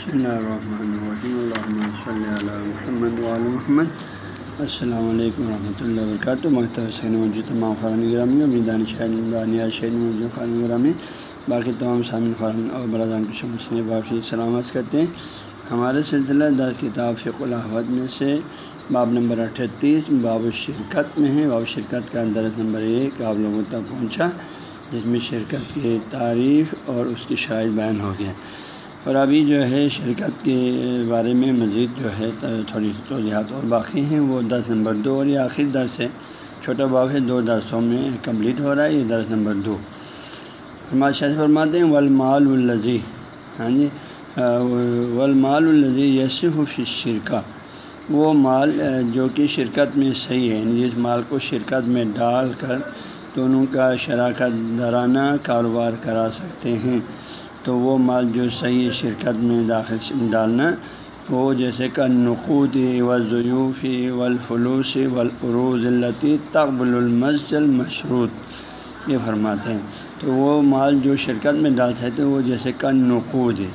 بسم اللہ الرحمن الرحیم۔ الحمۃ صلی اللہ محمد محمد۔ السلام علیکم ورحمۃ اللہ وبرکاتہ۔ مختلف سین موجود تمام خران گرامی اور میدان شہر دانیہ شہر موجود خان گرامی، باقی تمام سامعین خران اور برادان کو شمس باقی سلامت کرتے ہیں۔ ہمارے سلسلہ دس کتاب فق الحمد میں سے باب نمبر اٹھتیس، باب شرکت میں ہے۔ باب شرکت کا درس نمبر ایک آپ لوگوں تک پہنچا، جس میں شرکت کی تعریف اور اس کی شاید بیان ہو گیا۔ اور ابھی جو ہے شرکت کے بارے میں مزید جو ہے تھوڑی توضیحات اور باقی ہیں۔ وہ دس نمبر دو اور یہ آخر درس ہے۔ چھوٹا باب ہے، دو درسوں میں کمپلیٹ ہو رہا ہے۔ یہ درس نمبر دو۔ ہمارے شاہ فرماتے ہیں ولمال الزی ہاں جی۔ ولمال الزی یس شرکا وہ مال جو کہ شرکت میں صحیح ہے یعنی جس مال کو شرکت میں ڈال کر دونوں کا شراکت دارانہ کاروبار کرا سکتے ہیں۔ تو وہ مال جو صحیح شرکت میں داخل ڈالنا، وہ جیسے کہ نقود و ضیوفی ولفلوس ولعروض التی تقبل المسل مشروط یہ فرماتے ہیں۔ تو وہ مال جو شرکت میں ڈال سکتے وہ جیسے کہ نقود ہے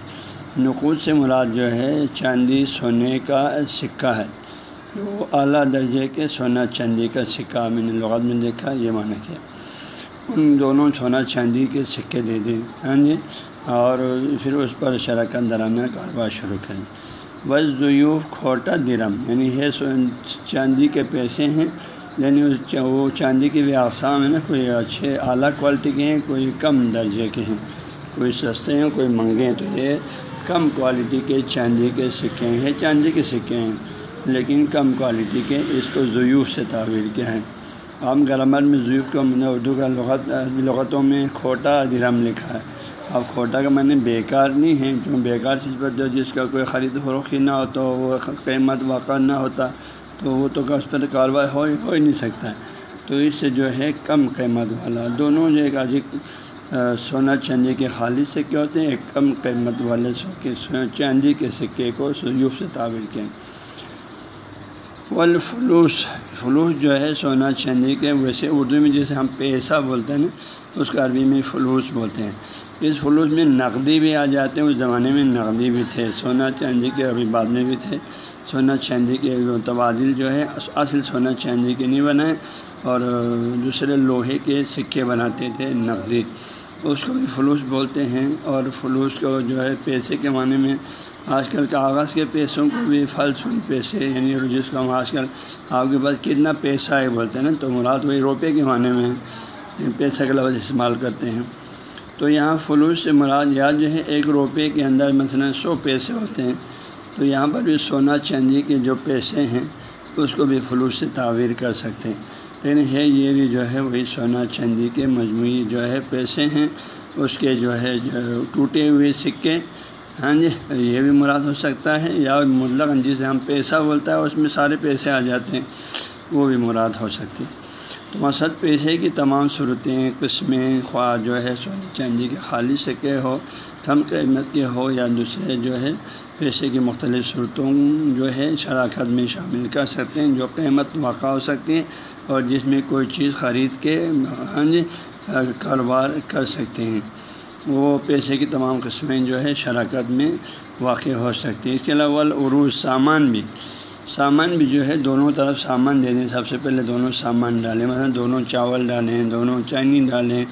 نقود سے مراد جو ہے چاندی، سونے کا سکہ ہے۔ وہ اعلیٰ درجے کے سونا چاندی کا سکہ، میں نے لغت میں دیکھا، یہ معنی کیا۔ ان دونوں سونا چاندی کے سکے دے دیں۔ ہاں جی؟ اور پھر اس پر شراکت درانہ کاروبار شروع کریں۔ بس ضیوف کھوٹا درم یعنی ہے چاندی کے پیسے ہیں یعنی وہ چاندی کی بھی اقسام ہیں نا، کوئی اچھے اعلیٰ کوالٹی کے ہیں، کوئی کم درجے کے ہیں۔ کوئی سستے ہیں، کوئی مہنگے ہیں، تو یہ کم کوالٹی کے چاندی کے سکے ہیں، چاندی کے سکے ہیں۔ لیکن کم کوالٹی کے اس کو ضیوف سے تعبیر کیا ہے۔ عام گرامر میں ضیوف کو اردو کا لغت لغتوں میں کھوٹا درم لکھا ہے۔ اب کھوٹا کا معنی بیکار نہیں ہے، کیوں؟ بیکار چیز پر جو جس کا کوئی خرید فروخی نہ ہو تو وہ قیمت واقع نہ ہوتا، تو وہ تو اس پر کاروائی ہو ہو ہی نہیں سکتا۔ ہے تو اس سے جو ہے کم قیمت والا۔ دونوں جو ایک عجیب سونا چاندی کے خالص سکے ہوتے ہیں؟ ایک کم قیمت والے سکے چاندی کے سکے کو سیوف سے تعبیر کیا۔ والفلوس، فلوس جو ہے سونا چاندی کے، ویسے اردو میں جیسے ہم پیسہ بولتے ہیں نا، اس کا عربی میں فلوس بولتے ہیں۔ اس فلوس میں نقدی بھی آ جاتے ہیں، اس زمانے میں نقدی بھی تھے۔ سونا چاندی کے ابھی بعد میں بھی تھے۔ سونا چاندی کے تبادل جو ہے، اصل سونا چاندی کے نہیں بنائے اور دوسرے لوہے کے سکے بناتے تھے نقدی۔ اس کو بھی فلوس بولتے ہیں اور فلوس کو جو ہے، پیسے کے معنی میں آج کل کاغذ کے پیسوں کو بھی پھل سن پیسے یعنی جس کو ہم آج کل آپ کے پاس کتنا پیسہ ہے بولتے ہیں نا، تو مراد وہی روپے کے معنی میں پیسہ کا لفظ استعمال کرتے ہیں۔ تو یہاں فلوس سے مراد یاد جو ہے، ایک روپے کے اندر مثلا سو پیسے ہوتے ہیں۔ تو یہاں پر بھی سونا چاندی کے جو پیسے ہیں، اس کو بھی فلوس سے تعویر کر سکتے ہیں۔ لیکن ہے، یہ بھی جو ہے، وہی سونا چاندی کے مجموعی جو ہے پیسے ہیں۔ اس کے جو ہے، جو ٹوٹے ہوئے سکے۔ ہاں جی یہ بھی مراد ہو سکتا ہے۔ یا مطلق جسے ہم پیسہ بولتا ہے اس میں سارے پیسے آ جاتے ہیں۔ وہ بھی مراد ہو سکتی تو مقصد پیسے کی تمام صورتیں، قسمیں، خواہ جو ہے سونے چاندی کے خالی سکے ہو کم قیمت کے ہو یا دوسرے جو ہے پیسے کی مختلف صورتوں جو ہے شراکت میں شامل کر سکتے ہیں، جو قیمت واقع ہو سکتی ہے اور جس میں کوئی چیز خرید کے کاروبار کر سکتے ہیں۔ وہ پیسے کی تمام قسمیں جو ہے شراکت میں واقع ہو سکتی ہیں۔ اس کے علاوہ عروج سامان بھی۔ سامان بھی جو ہے دونوں طرف سامان دے دیں سب سے پہلے دونوں سامان ڈالیں، مثلا دونوں چاول ڈالیں، دونوں چینی ڈالیں،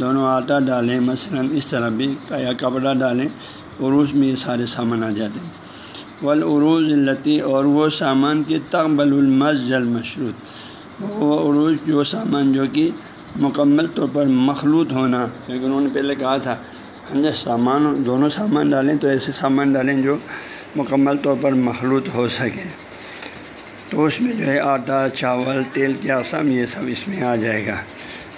دونوں آٹا ڈالیں، مثلا اس طرح بھی یا کپڑا ڈالیں، عروج میں یہ سارے سامان آ جاتے ہیں۔ ولعروج التی اور وہ سامان کی تقبل المسل مشروط وہ عروج جو سامان جو کہ مکمل طور پر مخلوط ہونا، کیونکہ انہوں نے پہلے کہا تھا ہاں جی، سامان، دونوں سامان ڈالیں تو ایسے سامان ڈالیں جو مکمل طور پر مخلوط ہو سکے۔ تو اس میں جو ہے آٹا چاول، تیل کی اقسام یہ سب اس میں آ جائے گا۔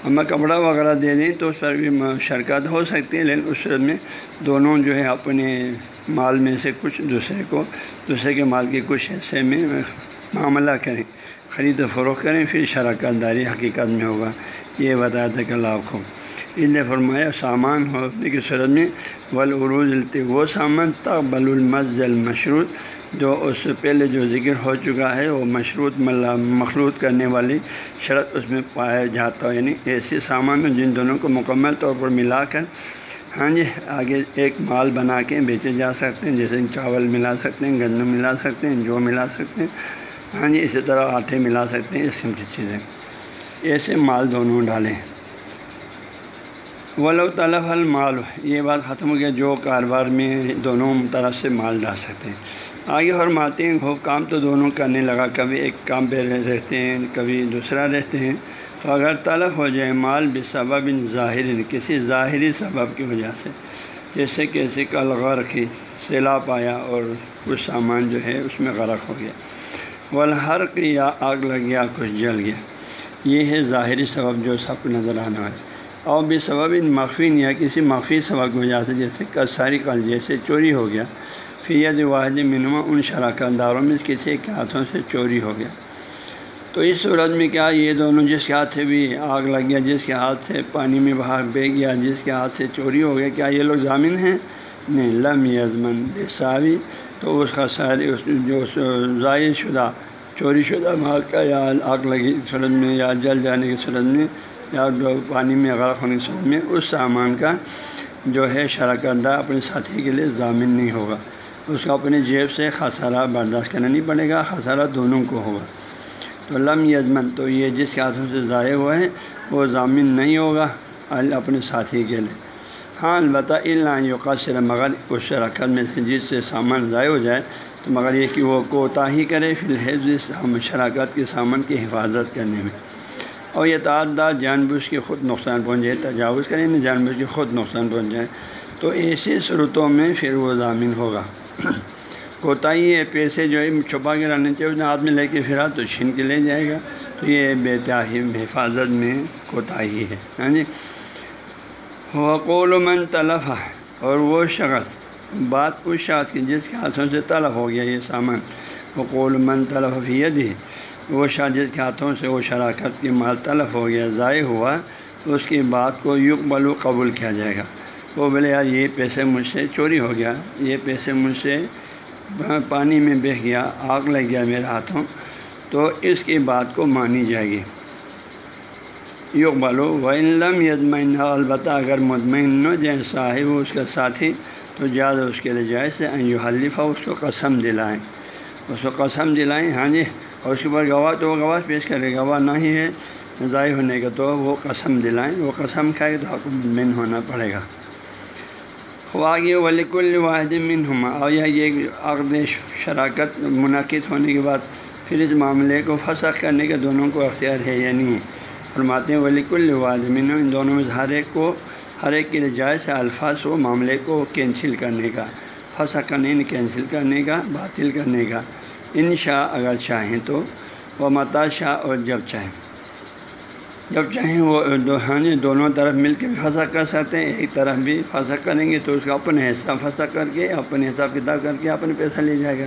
ہمیں کپڑا وغیرہ دے دیں تو اس پر بھی شرکت ہو سکتی ہے، لیکن اس میں دونوں جو ہے اپنے مال میں سے کچھ دوسرے کو، دوسرے کے مال کے کچھ حصے میں معاملہ کریں۔ خرید و فروخت کریں، پھر شراکت داری حقیقت میں ہوگا۔ یہ بتایا تھا کہ اللہ کو۔ اس لیے فرمایا، سامان ہونے کی صورت میں ولعروج التے وہ سامان تقبل المسل مشروط جو اس سے پہلے جو ذکر ہو چکا ہے، وہ مشروط مخلوط کرنے والی شرط اس میں پایا جاتا ہے۔ یعنی ایسے سامان جن دونوں کو مکمل طور پر ملا کر ہاں جی آگے ایک مال بنا کے بیچے جا سکتے ہیں، جیسے چاول ملا سکتے ہیں، گندم ملا سکتے ہیں، جو ملا سکتے ہیں۔ ہاں جی اسی طرح آٹے ملا سکتے ہیں، اس قسم کی چیزیں۔ ایسے مال دونوں ڈالیں۔ ولو طلب المال، یہ بات ختم ہو گیا، جو کاروبار میں دونوں طرف سے مال ڈال سکتے ہیں۔ آگے فرماتے ہیں ہو کام تو دونوں کرنے لگا۔ کبھی ایک کام پہ رہتے ہیں، کبھی دوسرا رہتے ہیں۔ تو اگر طلب ہو جائے مال بے سبب ظاہر، کسی ظاہری سبب کی وجہ سے۔ جیسے کہ کل غرق کی سیلاب آیا اور کچھ سامان جو ہے اس میں غرق ہو گیا۔ ولحرق یا آگ لگ گیا، کچھ جل گیا۔ یہ ہے ظاہری سبب جو سب کو نظر آنا ہے۔ اور بے سبب ان مخفی یا کسی مخفی سبب کی وجہ سے، جیسے ساری کل جیسے چوری ہو گیا۔ فید واحد منما ان شراکت داروں میں کسی کے ہاتھوں سے چوری ہو گیا۔ تو اس صورت میں کیا یہ دونوں جس کے ہاتھ سے بھی آگ لگ گیا، جس کے ہاتھ سے پانی میں باہر بہ گیا، جس کے ہاتھ سے چوری ہو گیا، کیا یہ لوگ ضامن ہیں؟ نہیں، لم یزمن ساوی۔ تو اس کا ساری اس جو ضائع شدہ، چوری شدہ مال کا یا آگ لگی صورت میں یا جل جانے کی صورت میں یا پانی میں غرق ہونے کی صورت میں، اس سامان کا جو ہے شراکت دار اپنے ساتھی کے لیے ضامن نہیں ہوگا۔ اس کو اپنی جیب سے خسارہ برداشت کرنا نہیں پڑے گا، خسارہ دونوں کو ہوگا۔ تو لم یزمن تو یہ جس کے ہاتھوں سے ضائع ہوا ہے وہ ضامن نہیں ہوگا اپنے ساتھی کے لیے۔ ہاں البتہ اللہ یقصر مگر اس شراکت میں سے جس سے سامان ضائع ہو جائے، تو مگر یہ کہ وہ کوتاہی کرے فی الحفظ شراکت کے سامان کی حفاظت کرنے میں۔ اور یہ تعداد جان بوجھ کے خود نقصان پہنچ جائے تجاوز کریں یعنی جان بوجھ کے خود نقصان پہنچ جائے تو ایسی صورتوں میں پھر وہ ضامن ہوگا۔ کوتاہی ہے، پیسے جو ہے، چھپا کے رہنے چاہیے اس نے ہاتھ میں لے کے پھرا تو چھین کے لے جائے گا۔ تو یہ بے تاہم حفاظت میں کوتاہی ہے۔ ہاں جی؟ وقول من طلف اور وہ شخص، بات اس شخص کی جس کے ہاتھوں سے طلب ہو گیا یہ سامان۔ وقول من طلف ید ہے وہ شخص جس کے ہاتھوں سے وہ شراکت کی مال طلب ہو گیا، ضائع ہوا، اس کی بات کو یق بلو قبول کیا جائے گا۔ وہ بولے، یار یہ پیسے مجھ سے چوری ہو گیا، یہ پیسے مجھ سے پانی میں بہ گیا، آگ لگ گیا میرے ہاتھوں، تو اس کی بات کو مانی جائے گی۔ یوگ بالو و علم یدمین البتہ اگر مطمئن ہو جائے صاحب اس کا ساتھی، تو زیادہ اس کے لیے جائے یو حلیفہ اس کو قسم دلائیں۔ اس کو قسم دلائیں ہاں جی اور اس کے بعد گواہ، تو وہ گواہ پیش کرے، گواہ نہ ہی ہے، ضائع ہونے کا تو وہ قسم دلائیں، وہ قسم کھائے تو آپ کو مطمئن ہونا پڑے گا۔ خواہ ولیک الواحد من ہما اور یہ عقد شراکت منعقد ہونے کے بعد پھر اس معاملے کو فسخ کرنے کا دونوں کو اختیار ہے یا نہیں؟ ہے فرماتے ہیں ولیک الواحد من ان دونوں میں ہر ایک کو، ہر ایک کے لیے جائز الفاظ و معاملے کو کینسل کرنے کا پھنسا کرنے یعنی کینسل کرنے کا، باطل کرنے کا۔ ان شاء اگر چاہیں تو وہ متا شاہ اور جب چاہیں۔ جب چاہیں وہ ہاں جی دونوں طرف مل کے بھی پھنسا کر سکتے ہیں، ایک طرف بھی پھنسا کریں گے تو اس کا اپنے حصہ پھنسا کر کے، اپنے حساب کتاب کر کے اپنے پیسہ لے جائے گا۔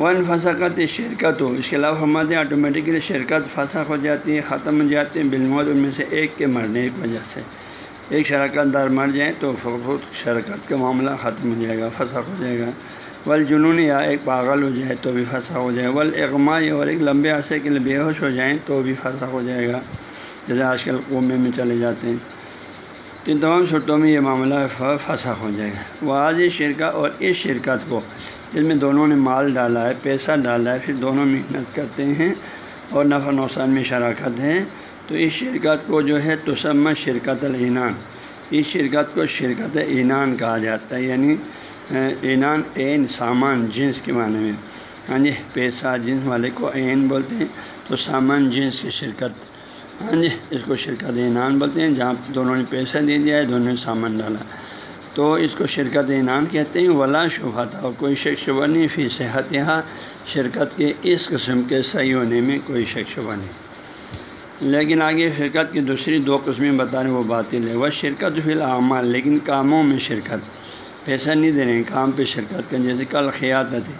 ون پھنسا کرتے شرکت ہو اس کے علاوہ ہمارے آٹومیٹکلی شرکت پھنسا ہو جاتی ہے، ختم ہو جاتی ہے، بالموت ان میں سے ایک کے مرنے کی وجہ سے۔ ایک شراکت دار مر جائیں تو خود شرکت کا معاملہ ختم ہو جائے گا پھنسا ہو جائے گا۔ ول جنون یا ایک پاگل ہو جائے تو بھی پھنسا ہو جائے۔ ول اغما اور ایک لمبے عرصے کے لیے بے ہوش ہو جائیں تو بھی پھنسا ہو جائے گا۔ جیسے آج کل قومے میں چلے جاتے ہیں۔ ان تمام چھٹوں میں یہ معاملہ پھنسا ہو جائے گا۔ وہ آج اس شرکا اور اس شرکت کو جس میں دونوں نے مال ڈالا ہے، پیسہ ڈالا ہے، پھر دونوں محنت کرتے ہیں اور نفع نقصان میں شراکت ہے تو اس شرکت کو جو ہے تسمہ شرکت العنان، اس شرکت کو شرکت عنان کہا جاتا ہے یعنی اینان عین سامان جنس کے معنی میں۔ ہاں جی پیسہ جنس والے کو عین بولتے ہیں، تو سامان جنس کی شرکت۔ ہاں جی اس کو شرکت اینان بولتے ہیں، جہاں دونوں نے پیسہ دے دیا ہے، دونوں نے سامان ڈالا۔ تو اس کو شرکت اینان کہتے ہیں، ولا شبہ تھا، کوئی شک شبہ نہیں، فی صحت یہاں شرکت کے اس قسم کے صحیح ہونے میں کوئی شک شبہ نہیں۔ لیکن آگے شرکت کی دوسری دو قسمیں بتا رہے وہ باطل ہے وہ شرکت فی العمال، لیکن کاموں میں شرکت۔ پیسہ نہیں دے رہے ہیں، کام پہ شرکت کریں۔ جیسے کل خیات تھے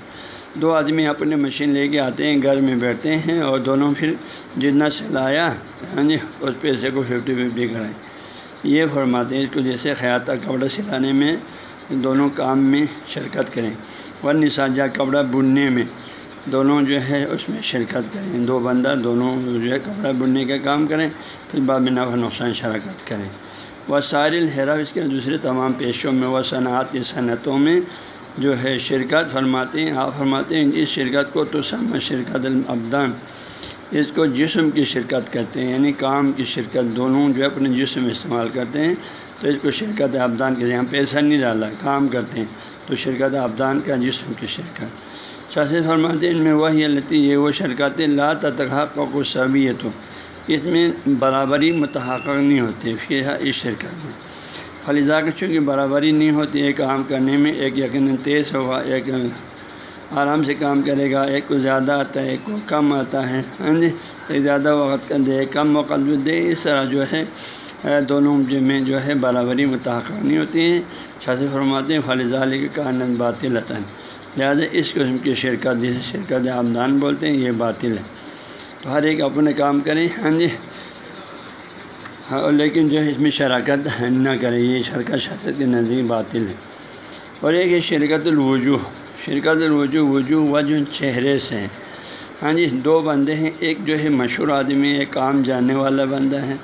دو آدمی اپنے مشین لے کے آتے ہیں، گھر میں بیٹھتے ہیں اور دونوں پھر جتنا سلایا ہاں جی اس پیسے کو ففٹی ففٹی کرائیں۔ یہ فرماتے ہیں اس کو جیسے خیاطہ کپڑا سلانے میں دونوں کام میں شرکت کریں۔ ورن نساجہ کپڑا بننے میں۔ دونوں جو ہے اس میں شرکت کریں۔ دو بندہ، دونوں جو ہے کپڑا بننے کا کام کریں، پھر بعد میں نفع، نقصان، شراکت کریں۔ و سار الحرف اس کے دوسرے تمام پیشوں میں و صنعتی صنعتوں میں جو ہے شرکت فرماتے ہیں۔ آپ فرماتے ہیں اس شرکت کو تو سم شرکت الابدان، اس کو جسم کی شرکت کرتے ہیں یعنی کام کی شرکت۔ دونوں جو اپنے جسم استعمال کرتے ہیں، تو اس کو شرکت ابدان کے یہاں پیسہ نہیں ڈالا، کام کرتے ہیں۔ تو شرکت ابدان کا جسم کی شرکت۔ شاست فرماتے ہیں، ان میں وہی التی یہ وہ شرکت لا تحق کو صبیت ہو اس میں برابری متحق نہیں ہوتی پھر اس شرکت میں۔ فلزا کے چونکہ برابری نہیں ہوتی، ایک کام کرنے میں ایک یقیناً تیز ہوگا، ایک آرام سے کام کرے گا، ایک کو زیادہ آتا ہے، ایک کو کم آتا ہے۔ ہاں جی ایک زیادہ وقت کا دے کم وقت دے، اس طرح جو ہے دونوں میں جو ہے، برابری متحق نہیں ہوتی۔ ہے چھاسی فرماتے ہیں فلزا علی کے کانند باطل ہے لہٰذا اس قسم کی شرکت جسے شرکت آمدان بولتے ہیں، یہ باطل ہے۔ تو ہر ایک اپنے کام کریں ہاں جی۔ ہاں، لیکن جو ہے، اس میں شراکت نہ کرے یہ شرکت شاست کے نزدیک باطل ہے۔ اور ایک ہے شرکت الوجو شرکت الوجو وجو وجو چہرے سے ہاں جی دو بندے ہیں۔ ایک جو ہے مشہور آدمی ہے کام جاننے والا بندہ ہے۔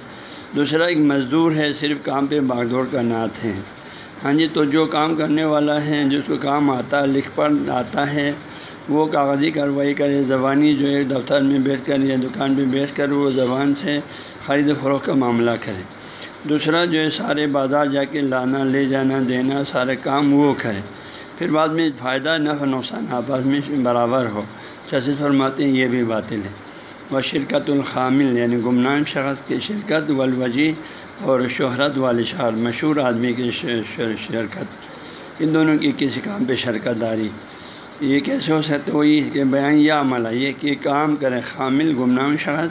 دوسرا ایک مزدور ہے، صرف کام پہ باغ دوڑ کا نعت ہے۔ ہاں جی تو جو کام کرنے والا ہے جس کو کام آتا ہے لکھ پڑھ آتا ہے، وہ کاغذی کارروائی کرے، زبانی جو ہے، دفتر میں بیٹھ کر یا دکان پہ بیٹھ کر وہ زبان سے خرید و فروخت کا معاملہ کرے۔ دوسرا جو ہے، سارے بازار جا کے لانا، لے جانا، دینا، سارے کام وہ کرے۔ پھر بعد میں فائدہ نفع نقصان آپس میں برابر ہو۔ چیسے فرماتے ہیں، یہ بھی باطل ہے۔ وہ شرکت الخامل یعنی گمنام شخص کی شرکت والوجی اور شہرت والی شہر، مشہور آدمی کی شرکت۔ ان دونوں کی کسی کام پہ شرکت داری۔ یہ کیسے ہو سکتا وہی کہ بیان یا ہے۔ یہ کہ کام کرے، خامل گمنام شہرت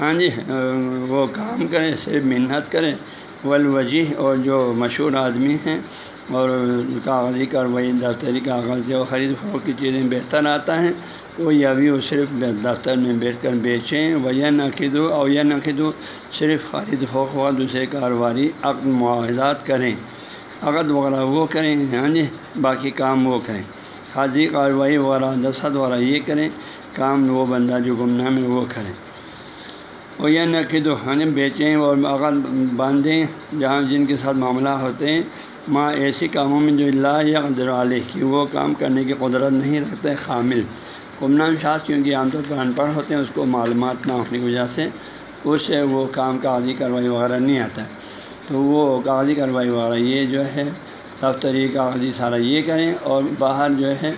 ہاں جی وہ کام کریں صرف محنت کریں ولوجی اور جو مشہور آدمی ہیں اور کاغذی کاروائی دفتری کاغذ جو خرید فروخت کی چیزیں بہتر آتا ہے وہ یا بھی وہ صرف دفتر میں بیٹھ کر بیچیں و یا نقد اور یا نقد صرف خرید فروخت و دوسرے کاروباری عقد معاہدات کریں۔ عقد وغیرہ وہ کریں ہاں جی باقی کام وہ کریں۔ خاضی کارروائی وغیرہ، دستخط وغیرہ یہ کریں، کام وہ بندہ جو گمنام ہے وہ کریں اور یہ نہ کہ دو خانے بیچیں اور اگر باندھیں، جہاں جن کے ساتھ معاملہ ہوتے ہیں ماں ایسی کاموں میں جو اللہ یا علیہ کی، وہ کام کرنے کی قدرت نہیں رکھتا ہے خامل۔ گمنام شاخ کیونکہ عام طور پر ان پڑھ ہوتے ہیں، اس کو معلومات نہ ہونے کی وجہ سے اس سے وہ کام کاغذی کارروائی وغیرہ نہیں آتا۔ ہے تو وہ کاغذی کارروائی وغیرہ یہ جو ہے، دفتری کاغذی سارا یہ کریں اور باہر جو ہے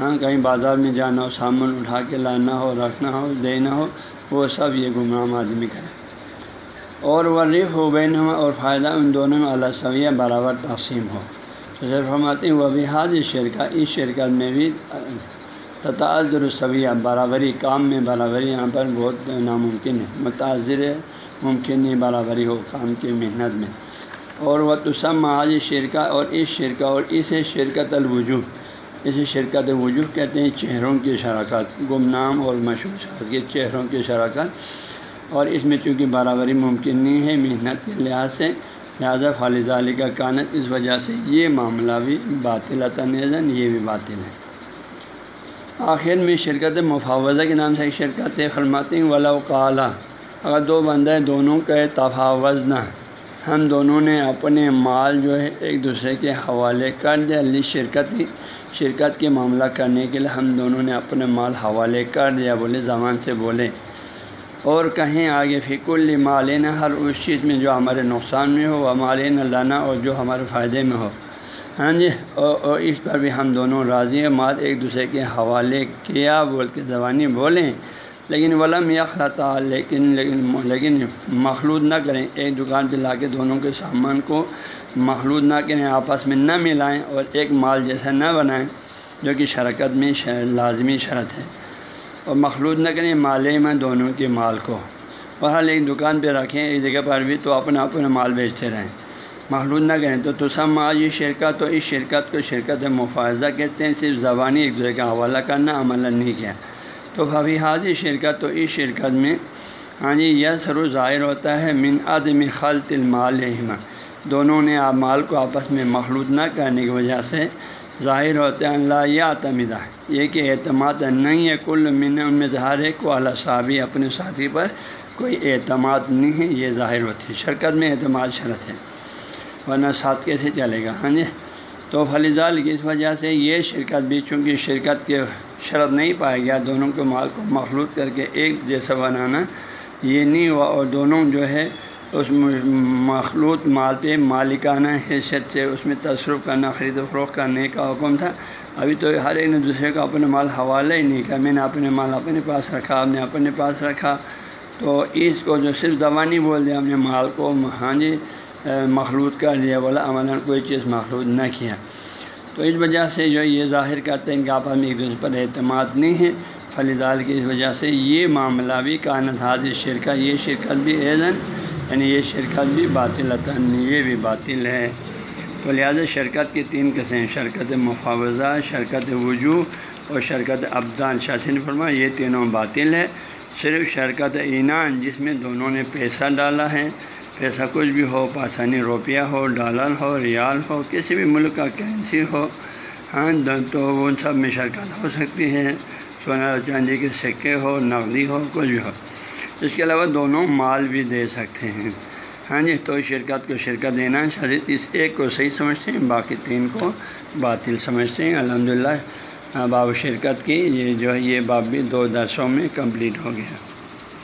ہاں کہیں بازار میں جانا ہو، سامان اٹھا کے لانا ہو، رکھنا ہو، دینا ہو، وہ سب یہ گمنام آدمی کرے اور ورف ہو بین اور فائدہ ان دونوں میں اللہ سویہ برابر تقسیم ہو۔ تو فرماتے ہیں وہ بھی حاضر شرکا اس شرکت میں بھی تتاظر سویہ برابری، کام میں برابری یہاں پر بہت ناممکن ہے۔ متاثر ممکن نہیں، برابری ہو، کام کی محنت میں۔ اور وہ تو سب محاذ شرکا اور اس شرکا اور اس شرکت الوجو اسے شرکت وجوہ کہتے ہیں، چہروں کی شراکت، گمنام اور مشہور شراکت کے چہروں کی شراکت۔ اور اس میں چونکہ برابری ممکن نہیں ہے، محنت کے لحاظ سے، لہٰذا خالد علی کا کانت، اس وجہ سے یہ معاملہ بھی باطل تنظن یہ بھی باطل ہے۔ آخر میں شرکت مفاوضہ کے نام سے ایک شرکت فرماتے ہیں ولا کالا اگر دو بندے دونوں کے تفاوض نہ ہم دونوں نے اپنے مال جو ہے ایک دوسرے کے حوالے کر دیا۔ علی شرکت ہی شرکت کے معاملہ کرنے کے لیے ہم دونوں نے اپنے مال حوالے کر دیا۔ بولے، زبان سے بولے۔ اور کہیں آگے فکر لی مالین، ہر اس چیز میں جو ہمارے نقصان میں ہو، وہ مالین لانا اور جو ہمارے فائدے میں ہو۔ ہاں جی اور اس پر بھی ہم دونوں راضی ہیں۔ مال ایک دوسرے کے حوالے کیا بول کے زبانی بولیں، لیکن ولم یا خطا لیکن لیکن لیکن مخلوط نہ کریں۔ ایک دکان پہ لا کے دونوں کے سامان کو مخلوط نہ کریں، آپس میں نہ ملائیں، اور ایک مال جیسا نہ بنائیں، جو کہ شرکت میں لازمی شرط ہے۔ اور مخلوط نہ کریں مالے میں دونوں کے مال کو۔ بہرحال ایک دکان پہ رکھیں، ایک جگہ پر بھی تو اپنا اپنا مال بیچتے رہیں۔ مخلوط نہ کریں تو سب مال، یہ شرکت تو اس شرکت کو شرکت مفاظہ کہتے ہیں، صرف زبانی ایک دوسرے کا حوالہ کرنا عمل نہیں کیا۔ تو فبی حاضر شرکت تو اس شرکت میں ہاں جی یہ سرو ظاہر ہوتا ہے، من عدم خلط المال دونوں نے آپ مال کو آپس میں مخلوط نہ کرنے کی وجہ سے ظاہر ہوتے ہیں اللہ یا تمیدہ یہ کہ اعتماد نہیں ہے، کل من ان میں ظاہر ہے کو اللہ صحابی اپنے ساتھی پر کوئی اعتماد نہیں ہے، یہ ظاہر ہوتی ہے۔ شرکت میں اعتماد شرط ہے۔ ورنہ ساتھ کیسے چلے گا؟ ہاں جی؟ تو فلیزال کی اس وجہ سے یہ شرکت بھی چونکہ شرکت کے شرط نہیں پایا گیا، دونوں کے مال کو مخلوط کر کے ایک جیسا بنانا یہ نہیں ہوا اور دونوں جو ہے اس مخلوط مال پہ مالکانہ حیثیت سے اس میں تصرف کرنا، خرید و فروخت کرنے کا حکم تھا۔ ابھی تو ہر ایک نے دوسرے کا اپنے مال حوالہ ہی نہیں کیا۔ میں نے اپنے مال اپنے پاس رکھا آپ نے اپنے پاس رکھا۔ تو اس کو جو صرف زبانی بول دیا، ہم نے مال کو ہاں جی مخلوط کر دیا۔ بولا عمل کوئی چیز مخلوط نہ کیا۔ تو اس وجہ سے جو یہ ظاہر کرتے ہیں کہ آپ ہم ایک دوسرے پر اعتماد نہیں ہے فلیدال کی اس وجہ سے یہ معاملہ بھی کانت حاضر شرکت یہ شرکت بھی ایزن یعنی یہ شرکت بھی باطل یہ بھی باطل ہے۔ تو لہٰذا شرکت کی تین قسم شرکت مفاوضہ، شرکت وجوہ اور شرکت ابدان۔ شاشن فرما یہ تینوں باطل ہے صرف شرکت اینان جس میں دونوں نے پیسہ ڈالا ہے، پیسہ کچھ بھی ہو، پاسانی روپیہ ہو، ڈالر ہو، ریال ہو، کسی بھی ملک کا کرنسی ہو ہاں تو ان سب میں شرکت ہو سکتی ہے۔ سونا چاندی کے سکے ہو، نقدی ہو، کچھ بھی ہو۔ اس کے علاوہ دونوں مال بھی دے سکتے ہیں۔ ہاں جی تو شرکت کو شرکت دینا شاید اس ایک کو صحیح سمجھتے ہیں، باقی تین کو باطل سمجھتے ہیں۔ الحمد للہ ہاں، باب شرکت کی، یہ جو ہے، یہ باب بھی دو درسوں میں کمپلیٹ ہو گیا۔